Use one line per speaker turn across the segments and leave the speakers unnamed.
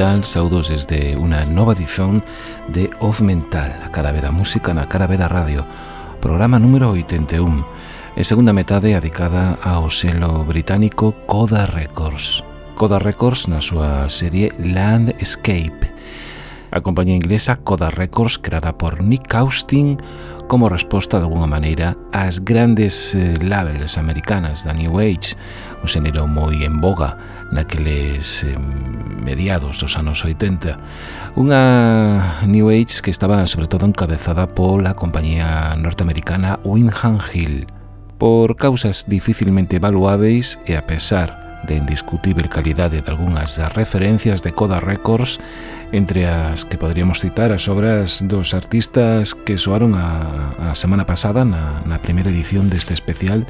Mental Saudos desde unha nova edición de Off Mental A cara da música na cara da radio. Programa número 81 E segunda metade adicada ao selo británico Coda Records. Coda Records na súa serie Landscape. A compañía inglesa Coda Records, creada por Nick Austin, como resposta de alguma maneira ás grandes eh, labels americanas da New Age, un xénero moi en boga naqueles eh, mediados dos anos 80. Unha New Age que estaba sobre todo encabezada pola compañía norteamericana Windham Hill. Por causas dificilmente evaluáveis e a pesar de indiscutível calidade de algunhas das referencias de Coda Records, entre as que poderíamos citar as obras dos artistas que soaron a, a semana pasada na, na primeira edición deste especial,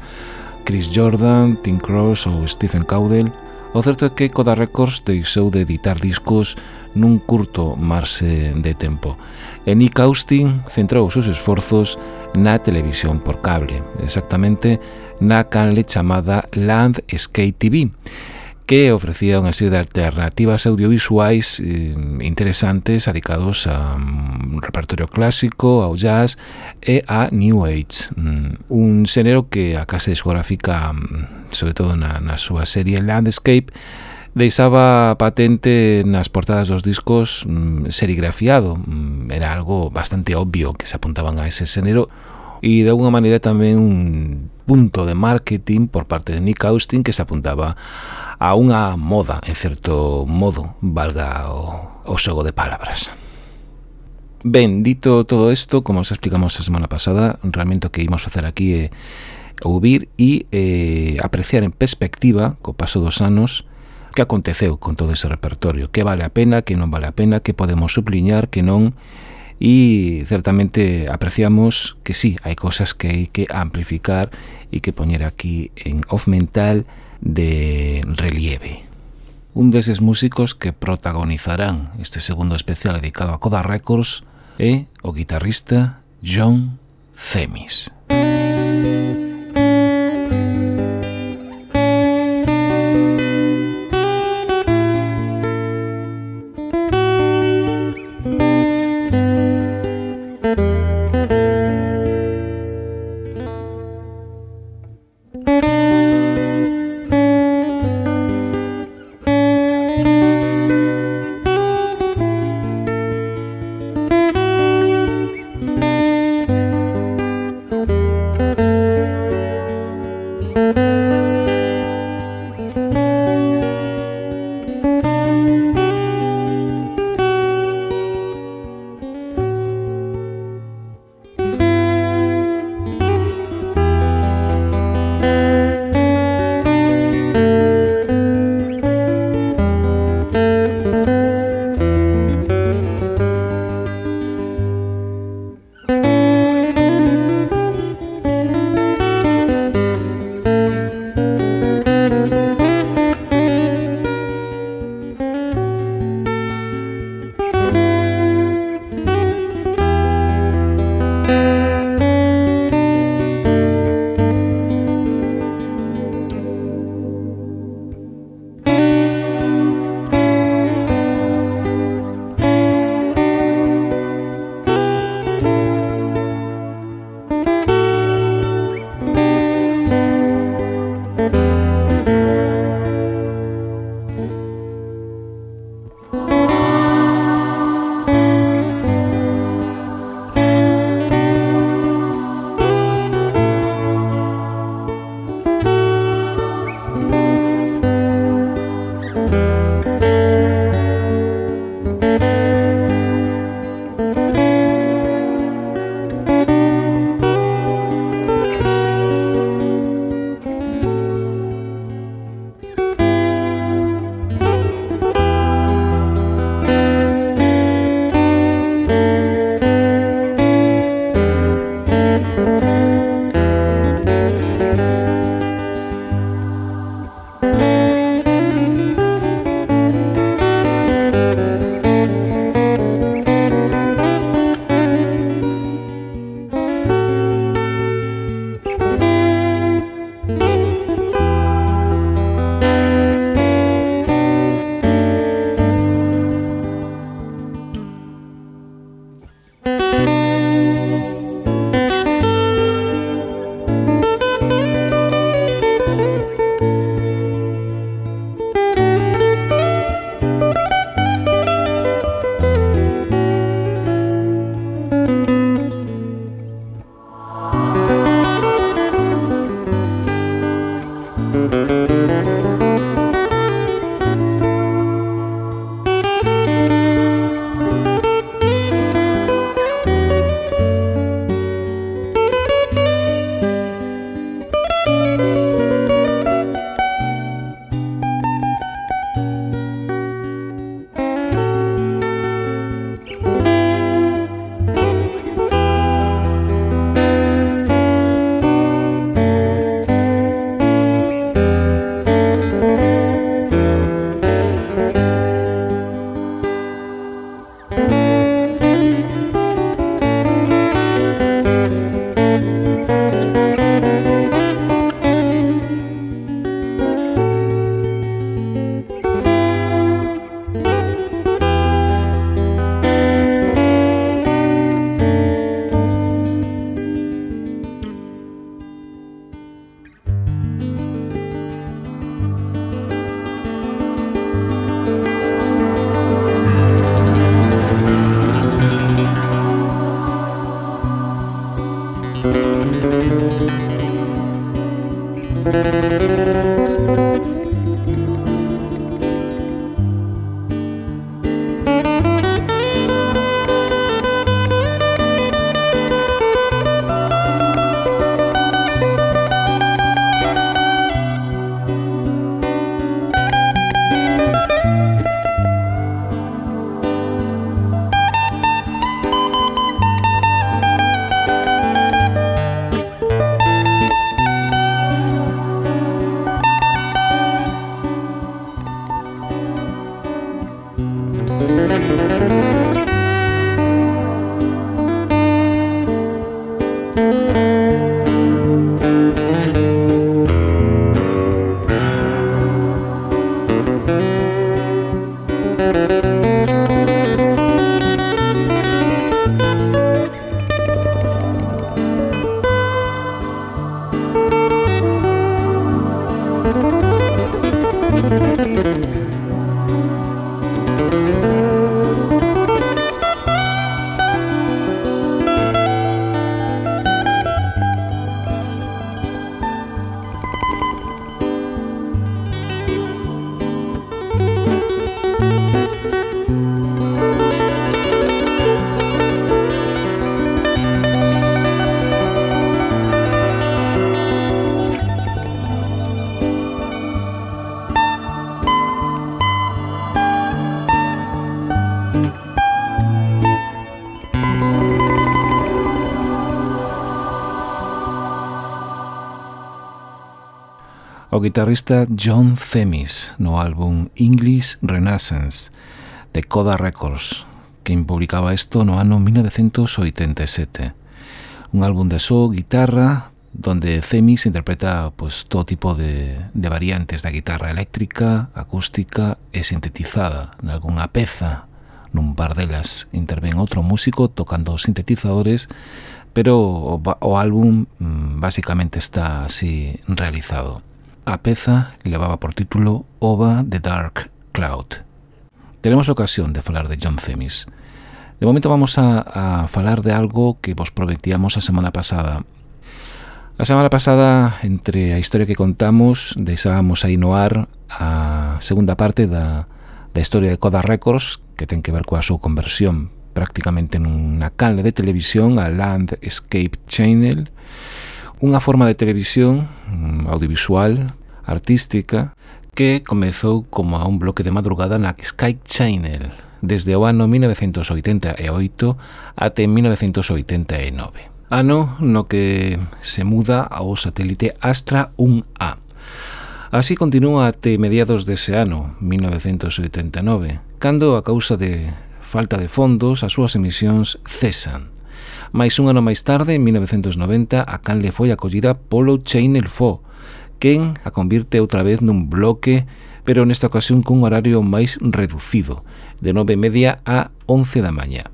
Chris Jordan, Tim Cross ou Stephen Caudell, O certo é que Coda Records deixou de editar discos nun curto marxe de tempo. E Nick Austin centrou os seus esforzos na televisión por cable, exactamente na canle chamada Landscape TV que ofrecía unha serie de alternativas audiovisuais eh, interesantes dedicados a un repertorio clásico, ao jazz e a New Age, mm, un xénero que a casa discográfica, mm, sobre todo na, na súa serie Landscape, deixaba patente nas portadas dos discos serigrafiado. Era algo bastante obvio que se apuntaban a ese xénero e de alguna maneira tamén un punto de marketing por parte de Nick Austin que se apuntaba a unha moda, en certo modo, valga o, o xogo de palabras. Ben, dito todo isto, como os explicamos a semana pasada, realmente o que ímos facer aquí é ouvir e eh, apreciar en perspectiva, co paso dos anos, que aconteceu con todo ese repertorio, que vale a pena, que non vale a pena, que podemos supliñar, que non e certamente apreciamos que sí, hai cosas que hai que amplificar e que poñer aquí en off mental de relieve. Un deses músicos que protagonizarán este segundo especial dedicado a Coda Records é o guitarrista John Zemis. guitarrista John Themis no álbum English Renaissance de Coda Records, quen publicaba isto no ano 1987. Un álbum de só guitarra donde Themis interpreta pues, todo tipo de, de variantes da guitarra eléctrica, acústica e sintetizada. Nalgúnha peza, nun par delas, intervén outro músico tocando sintetizadores pero o, o álbum mm, basicamente está así realizado. A peza levaba por título Ova the Dark Cloud. Tenemos ocasión de falar de John Themis. De momento vamos a, a falar de algo que vos prometíamos a semana pasada. A semana pasada, entre a historia que contamos, deixábamos aí no ar a segunda parte da, da historia de Coda Records, que ten que ver coa súa conversión prácticamente nunha canle de televisión a Landscape Channel, unha forma de televisión mm, audiovisual, artística, que comezou como a un bloque de madrugada na Sky Channel desde o ano 1988 até 1989 ano no que se muda ao satélite Astra 1A. Así continúa até mediados dese ano, 1989, cando a causa de falta de fondos as súas emisións cesan. Mais un ano máis tarde, en 1990, a canle foi acollida polo Channel 4, quen a convirte outra vez nun bloque pero nesta ocasión cun horario máis reducido, de 9 media a 11 da mañá.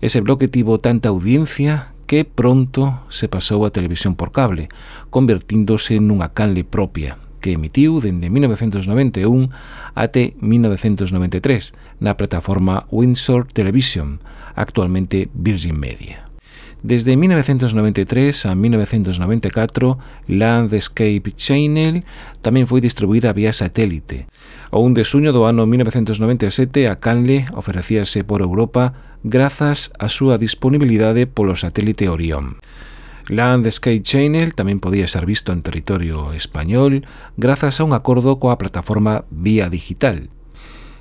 Ese bloque tivo tanta audiencia que pronto se pasou a televisión por cable, convertíndose nunha canle propia, que emitiu dende 1991 até 1993 na plataforma Windsor Television, actualmente Virgin Media. Desde 1993 a 1994, Landscape Channel tamén foi distribuída vía satélite. O 1 de suño do ano 1997 a Canle ofrecíase por Europa grazas á súa disponibilidade polo satélite Orión. Landscape Channel tamén podía ser visto en territorio español grazas a un acordo coa plataforma Vía Digital,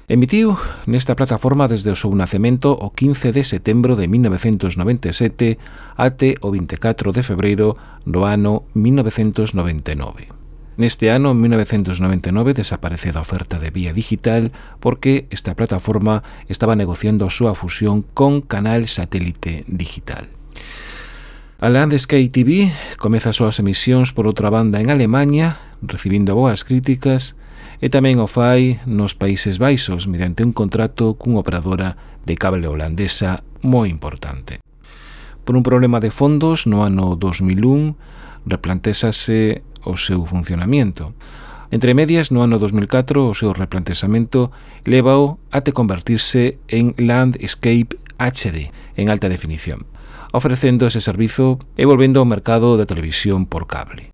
Emitiu nesta plataforma desde o seu nacemento o 15 de setembro de 1997 até o 24 de febreiro do ano 1999. Neste ano, 1999, desaparece da oferta de vía digital porque esta plataforma estaba negociando a súa fusión con Canal Satélite Digital. A Landesky TV comeza as súas emisións por outra banda en Alemanha, recibindo boas críticas, e tamén o fai nos Países Baixos mediante un contrato cunha operadora de cable holandesa moi importante. Por un problema de fondos, no ano 2001 replantésase o seu funcionamiento. Entre medias, no ano 2004, o seu replantesamento levao até convertirse en Landscape HD, en alta definición, ofrecendo ese servizo e volvendo ao mercado da televisión por cable.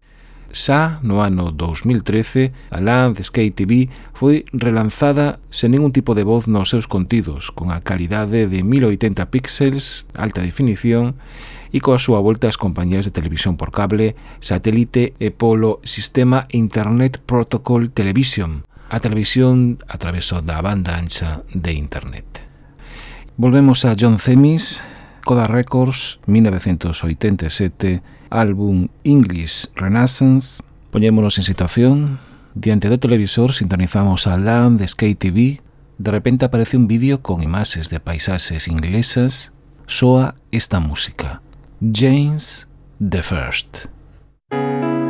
Xa no ano 2013, a Land Skate TV foi relanzada sen ningún tipo de voz nos seus contidos, con a calidade de 1080 píxeles, alta definición, e coa súa volta ás compañías de televisión por cable, satélite e polo sistema Internet Protocol Television, a televisión a traveso da banda ancha de Internet. Volvemos a John Themis, Coda Records, 1987, álbum English Renaissance, poñémonos en situación, diante do televisor sintonizamos a LAN de Skate TV, de repente aparece un vídeo con imaxes de paisaxes inglesas, soa esta música, James the First. Música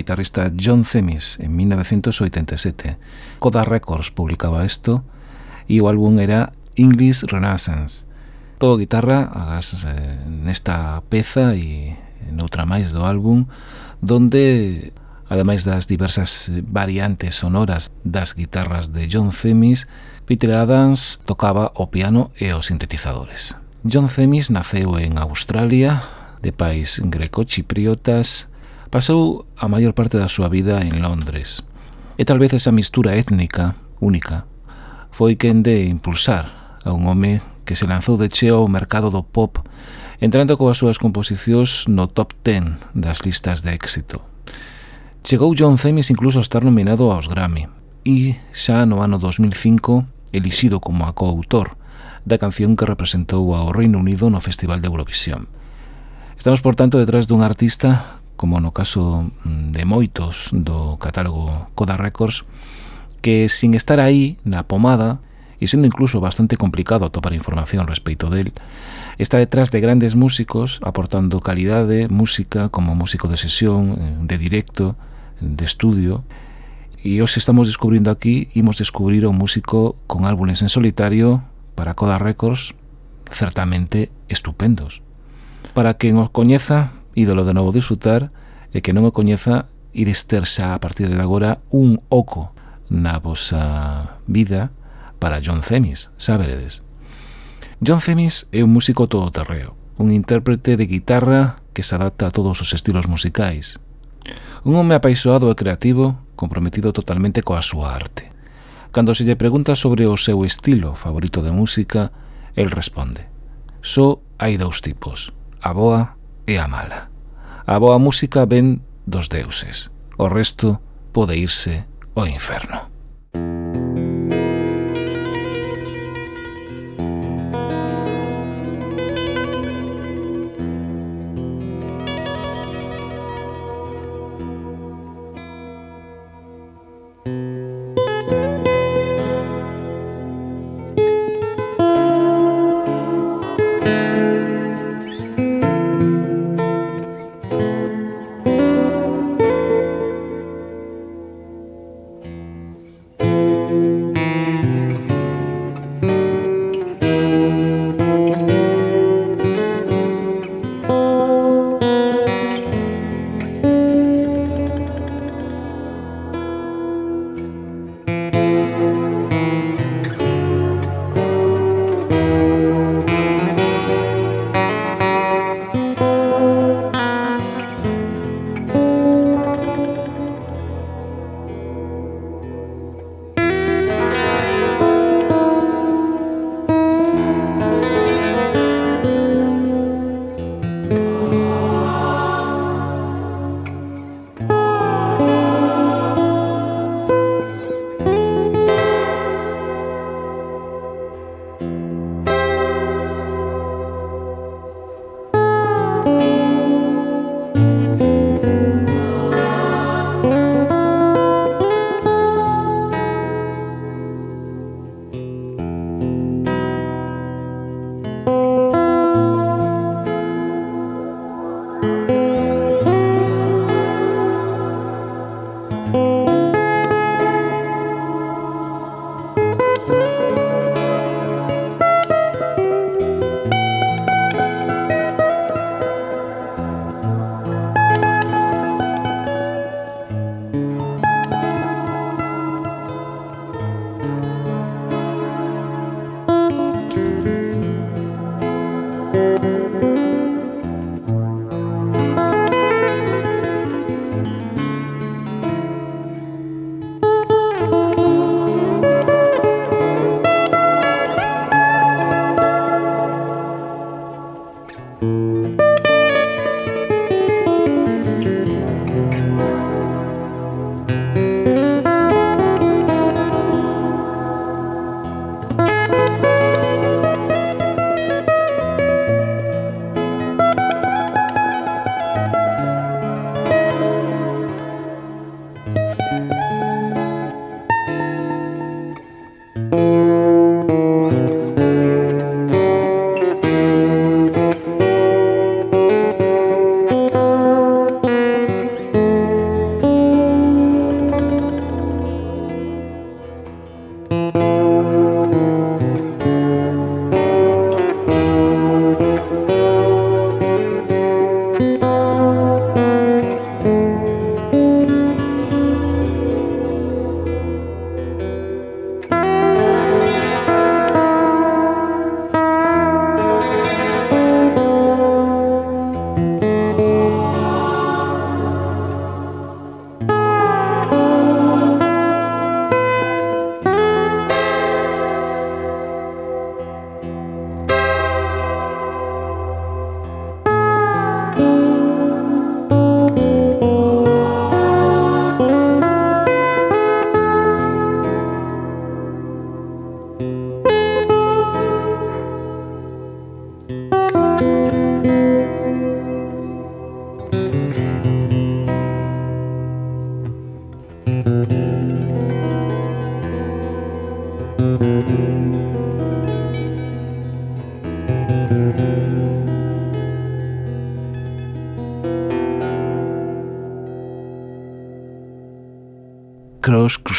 guitarrista John Themis en 1987. Coda Records publicaba isto e o álbum era English Renaissance. Todo guitarra agas eh, nesta peza e noutra máis do álbum donde ademais das diversas variantes sonoras das guitarras de John Themis, Peter Adams tocaba o piano e os sintetizadores. John Themis naceu en Australia, de pais greco-chipriotas, Pasou a maior parte da súa vida en Londres, e talvez esa mistura étnica única foi quen de impulsar a un home que se lanzou de cheo ao mercado do pop entrando coas súas composicións no top 10 das listas de éxito. Chegou John Themis incluso a estar nominado aos Grammy e xa no ano 2005 elixido como a coautor da canción que representou ao Reino Unido no Festival de Eurovisión. Estamos, por tanto, detrás dun artista como no caso mm, de moitos do catálogo Coda Records, que sin estar aí na pomada e sendo incluso bastante complicado atopar información respecto del, está detrás de grandes músicos aportando calidade, música como músico de sesión, eh, de directo, de estudio, e os estamos descubrindo aquí, imos descubrir un músico con álbumes en solitario para Coda Records certamente estupendos. Para quen os coñeza, ídolo de novo disfrutar e que non o coñeza ides ter xa a partir de agora un oco na vosa vida para John Cemis, saberedes. John Cemis é un músico todoterreo, un intérprete de guitarra que se adapta a todos os estilos musicais. Un home apaisoado e creativo, comprometido totalmente coa súa arte. Cando se lle pregunta sobre o seu estilo favorito de música, el responde Só hai dous tipos, a boa e a mala. A boa música ven dos deuses. O resto pode irse ao inferno.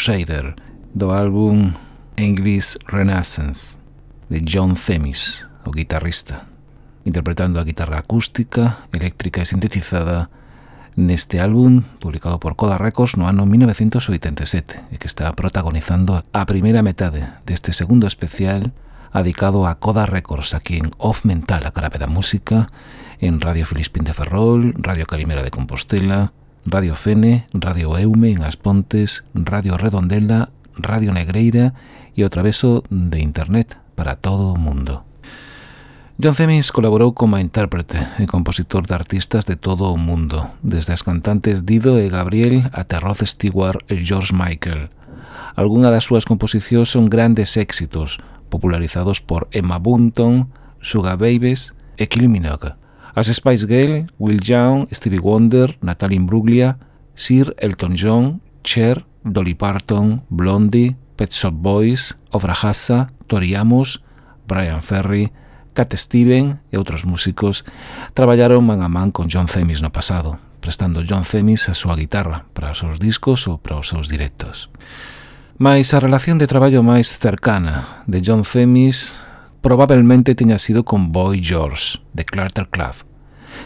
Crusader do álbum English Renaissance de John Themis, o guitarrista, interpretando a guitarra acústica, eléctrica e sintetizada neste álbum publicado por Coda Records no ano 1987 e que está protagonizando a primeira metade deste segundo especial adicado a Coda Records aquí en Off Mental, a Carape da Música, en Radio Filispín de Ferrol, Radio Calimera de Compostela, Radio Fene, Radio Eume en As Pontes, Radio Redondela, Radio Negreira e o traveso de internet para todo o mundo. John Cemis colaborou como intérprete e compositor de artistas de todo o mundo, desde as cantantes Dido e Gabriel ata Rod Stewart e George Michael. Algúna das súas composicións son grandes éxitos, popularizados por Emma Bunton, Suga Babies e Kylie Minogue as Spice Girl, Will Young, Stevie Wonder, Natalie Imbruglia, Sir Elton John, Cher, Dolly Parton, Blondie, Pet Shop Boys, Ofra Hassa, Tori Amos, Brian Ferry, Cat Steven e outros músicos traballaron man a man con John Themis no pasado, prestando John Themis a súa guitarra para os seus discos ou para os seus directos. Mais a relación de traballo máis cercana de John Themis probablemente teña sido con Boy George, de Clarter Club,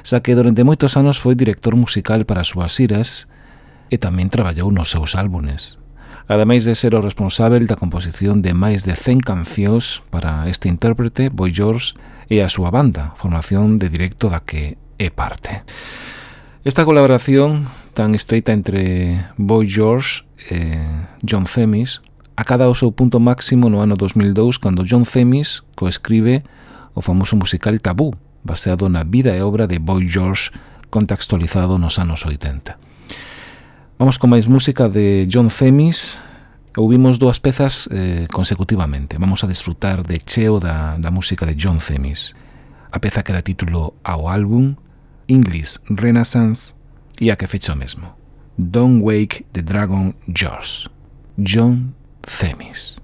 xa que durante moitos anos foi director musical para as súas iras e tamén traballou nos seus álbumes. Ademais de ser o responsável da composición de máis de 100 cancións para este intérprete, Boy George, e a súa banda, formación de directo da que é parte. Esta colaboración tan estreita entre Boy George e John Themis acada o seu punto máximo no ano 2002 cando John Themis coescribe o famoso musical Tabú, baseado na vida e obra de Boy George contextualizado nos anos 80. Vamos con máis música de John Themis, ouvimos dúas pezas eh, consecutivamente. Vamos a disfrutar de cheo da, da música de John Themis. A peza que dá título ao álbum English Renaissance e a que fecha o mesmo. Don't Wake the Dragon George. John Cemis.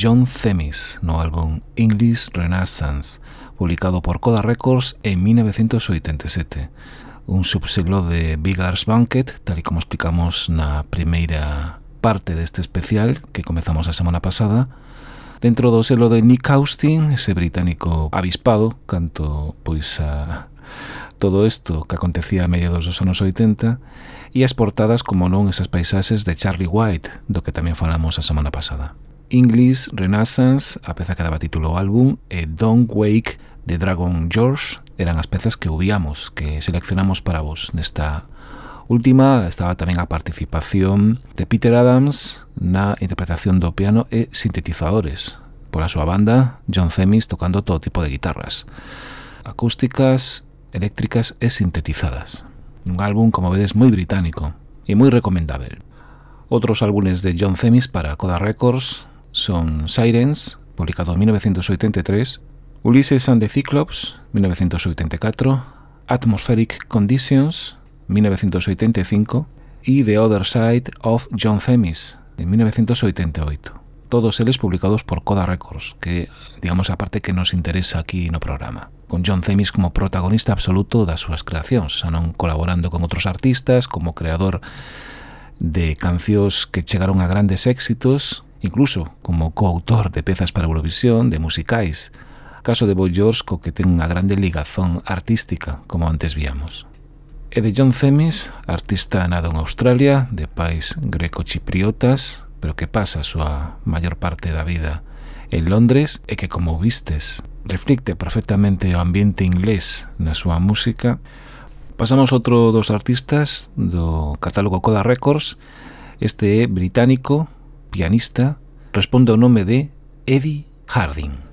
John Themis no álbum English Renaissance, publicado por Coda Records en 1987. Un subseglo de Big Arts Banquet, tal y como explicamos na primeira parte deste especial que comezamos a semana pasada, dentro do selo de Nick Austin, ese británico avispado, canto pois a todo isto que acontecía a mediados dos anos 80 e as portadas como non esas paisaxes de Charlie White, do que tamén falamos a semana pasada. English Renaissance, a peza que daba título ao álbum, e Don't Wake de Dragon George eran as pezas que ouvíamos, que seleccionamos para vos nesta última estaba tamén a participación de Peter Adams na interpretación do piano e sintetizadores pola súa banda John Themis tocando todo tipo de guitarras acústicas, eléctricas e sintetizadas un álbum, como vedes, moi británico e moi recomendable. outros álbumes de John Themis para Coda Records son Sirens, publicado en 1983, Ulysses and the Cyclops, 1984, Atmospheric Conditions, 1985, y The Other Side of John Themis, en 1988. Todos eles publicados por Coda Records, que digamos a parte que nos interesa aquí no programa. Con John Themis como protagonista absoluto das súas creacións, xa non colaborando con outros artistas como creador de cancións que chegaron a grandes éxitos, incluso como coautor de pezas para Eurovisión, de musicais, caso de Boy George co que ten unha grande ligazón artística, como antes víamos. E de John Themis, artista nado en Australia, de pais greco-chipriotas, pero que pasa a súa maior parte da vida en Londres e que, como vistes, reflicte perfectamente o ambiente inglés na súa música. Pasamos outro dos artistas do catálogo Coda Records, este é británico, pianista, responde ao nome de Eddie Harding.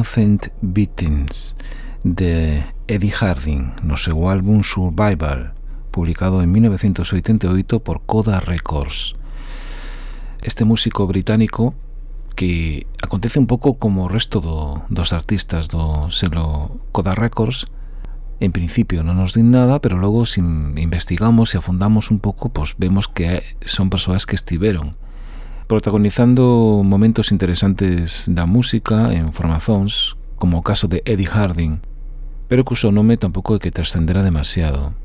Innocent Victims de Eddie Harding no seu álbum Survival, publicado en 1988 por Coda Records. Este músico británico que acontece un pouco como o resto do, dos artistas do selo Coda Records, en principio non nos din nada, pero logo se investigamos e afundamos un pouco, pois vemos que son persoas que estiveron protagonizando momentos interesantes da música en formazóns, como o caso de Eddie Harding, pero cuso nome tampouco é que trascendera demasiado.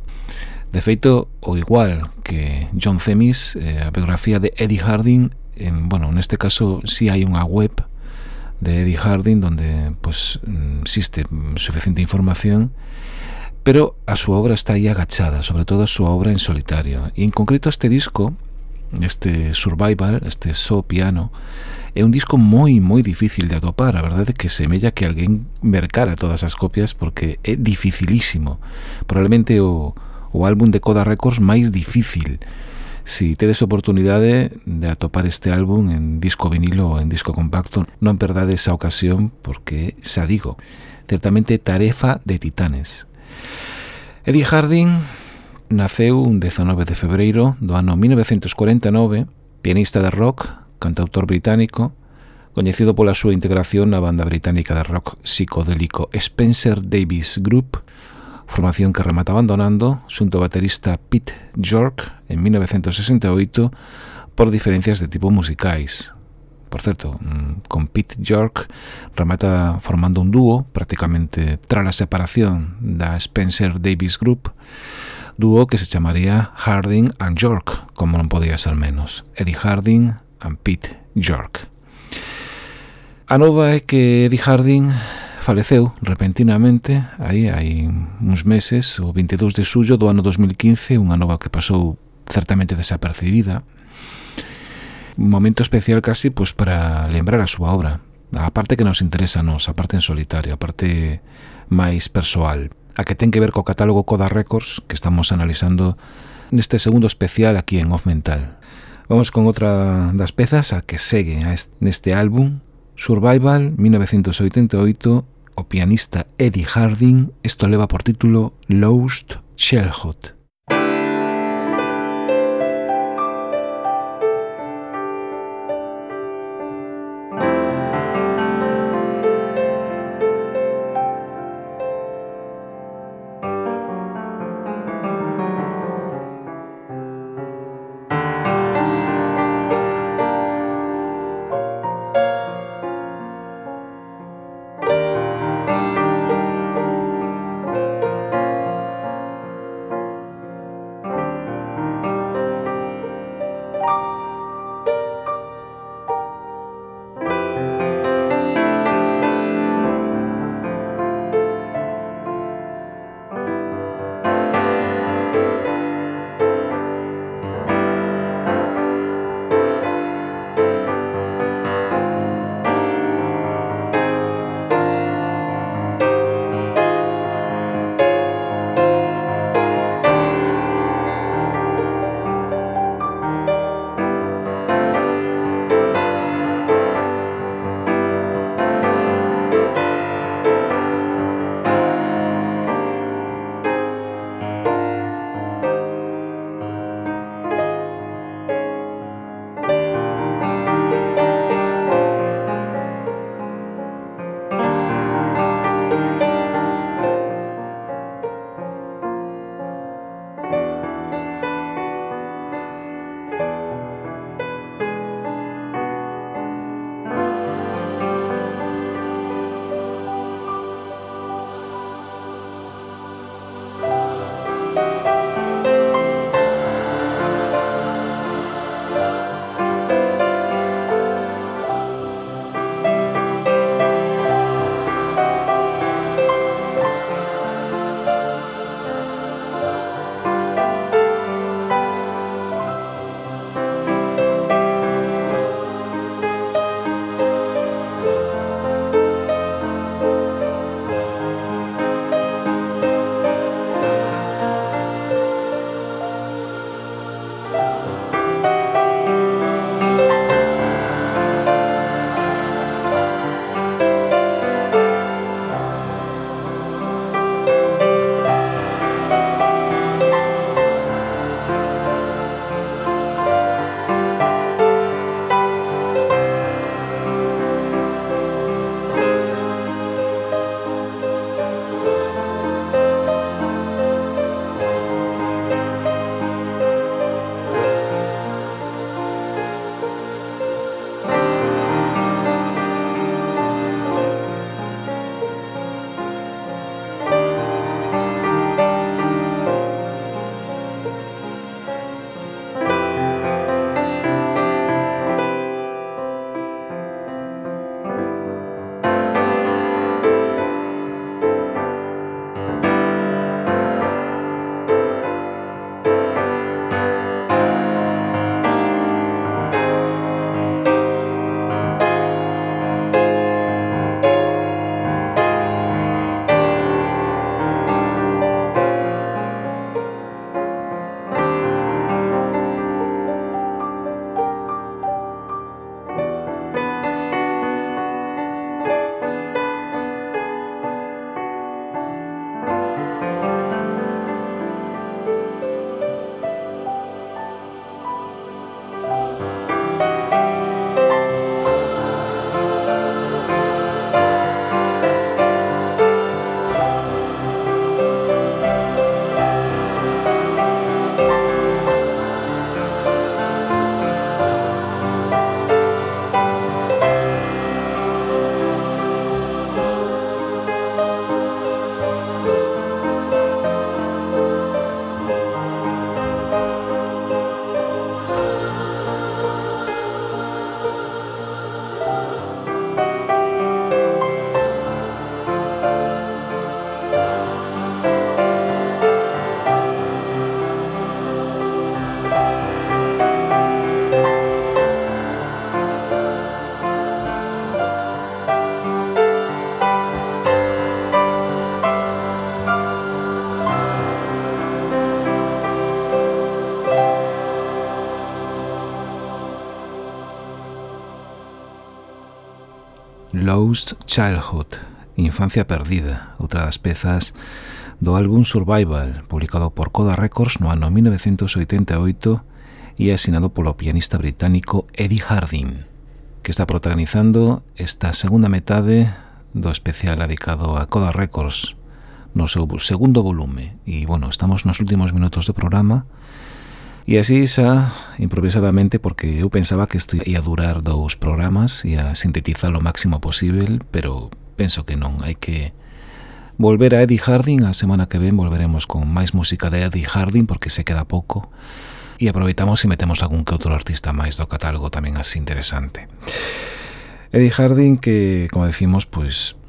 De feito, o igual que John Themis, eh, a biografía de Eddie Harding, en, bueno, neste caso si sí hai unha web de Eddie Harding onde pues, mm, existe suficiente información pero a súa obra está aí agachada, sobre todo a súa obra en solitario. E en concreto este disco este Survival, este So Piano, é un disco moi moi difícil de atopar, a verdade é que semella que alguén mercara todas as copias porque é dificilísimo. Probablemente o, o álbum de Coda Records máis difícil. Si tedes oportunidade de atopar este álbum en disco vinilo ou en disco compacto, non perdades esa ocasión porque, xa digo, certamente tarefa de titanes. Eddie Harding naceu un 19 de febreiro do ano 1949, pianista de rock, cantautor británico, coñecido pola súa integración na banda británica de rock psicodélico Spencer Davis Group, formación que remata abandonando xunto ao baterista Pete York en 1968 por diferencias de tipo musicais. Por certo, mm, con Pete York remata formando un dúo prácticamente tras a separación da Spencer Davis Group dúo que se chamaría Harding and York, como non podía ser menos. Eddie Harding and Pete York. A nova é que Eddie Harding faleceu repentinamente aí hai uns meses, o 22 de xullo do ano 2015, unha nova que pasou certamente desapercibida. Un momento especial casi pois, para lembrar a súa obra, a parte que nos interesa a nos, a parte en solitario, a parte máis persoal a que ten que ver co catálogo Coda Records que estamos analizando neste segundo especial aquí en Off Mental. Vamos con outra das pezas a que segue a este, neste álbum Survival 1988 o pianista Eddie Harding isto leva por título Lost Shellhot. Lost Childhood, Infancia Perdida, outra das pezas do álbum Survival, publicado por Coda Records no ano 1988 e asinado polo pianista británico Eddie Harding, que está protagonizando esta segunda metade do especial dedicado a Coda Records no seu segundo volume. E, bueno, estamos nos últimos minutos do programa e así xa improvisadamente porque eu pensaba que isto ia durar dous programas, ia sintetizar o máximo posible, pero penso que non, hai que volver a Eddie Harding, a semana que ven volveremos con máis música de Eddie Harding porque se queda pouco, e aproveitamos e metemos algún que outro artista máis do catálogo tamén así interesante. Eddie Harding que, como decimos, pois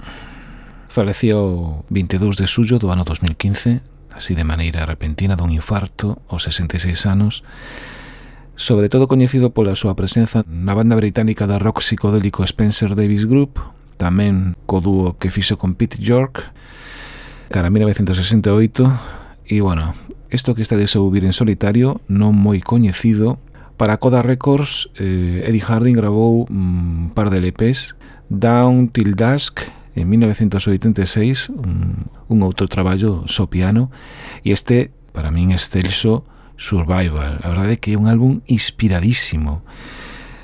faleció 22 de suyo do ano 2015, así de maneira repentina dun infarto aos 66 anos sobre todo coñecido pola súa presenza na banda británica da rock psicodélico Spencer Davis Group, tamén co dúo que fixo con Pete York, cara 1968, e bueno, isto que está de ouvir en solitario, non moi coñecido, para Coda Records, eh, Eddie Harding grabou un mm, par de LPs, Down Till Dusk, en 1986, un, un outro traballo so piano, e este, para min excelso, Survival. A verdade é que é un álbum inspiradísimo.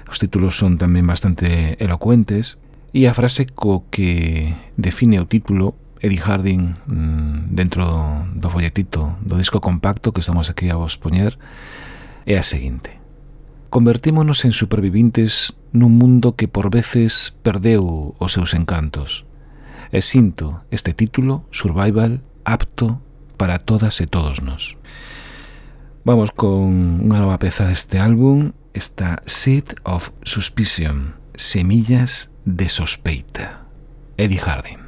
Os títulos son tamén bastante elocuentes e a frase co que define o título Eddie Harding mm, dentro do folletito do disco compacto que estamos aquí a vos poñer é a seguinte. Convertímonos en supervivintes nun mundo que por veces perdeu os seus encantos. E sinto este título, Survival, apto para todas e todos nós. Vamos con unha nova peza deste álbum, esta Seed of Suspicion, Semillas de Sospeita, Eddie Harding.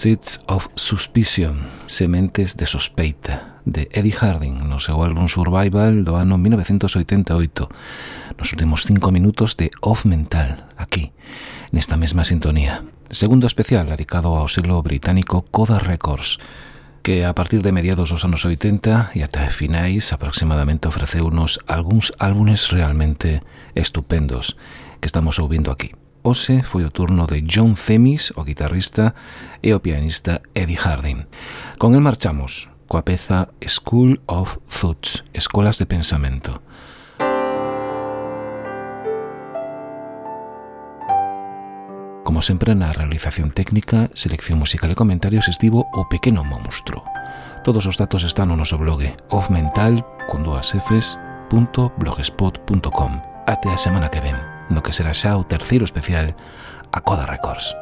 Seeds of Suspicion, Sementes de Sospeita, de Eddie Harding, no seu álbum Survival do ano 1988, nos últimos cinco minutos de Off Mental, aquí, nesta mesma sintonía. Segundo especial dedicado ao selo británico Coda Records, que a partir de mediados dos anos 80 e ata finais aproximadamente ofreceunos algúns álbumes realmente estupendos que estamos ouvindo aquí. Hoxe foi o turno de John Themis, o guitarrista, e o pianista Eddie Harding. Con el marchamos, coa peza School of Thoughts, Escolas de Pensamento. Como sempre na realización técnica, selección musical e comentarios estivo o pequeno monstro. Todos os datos están no noso blog ofmental.blogspot.com Até a semana que ven no que será xa o terceiro especial a Coda Records.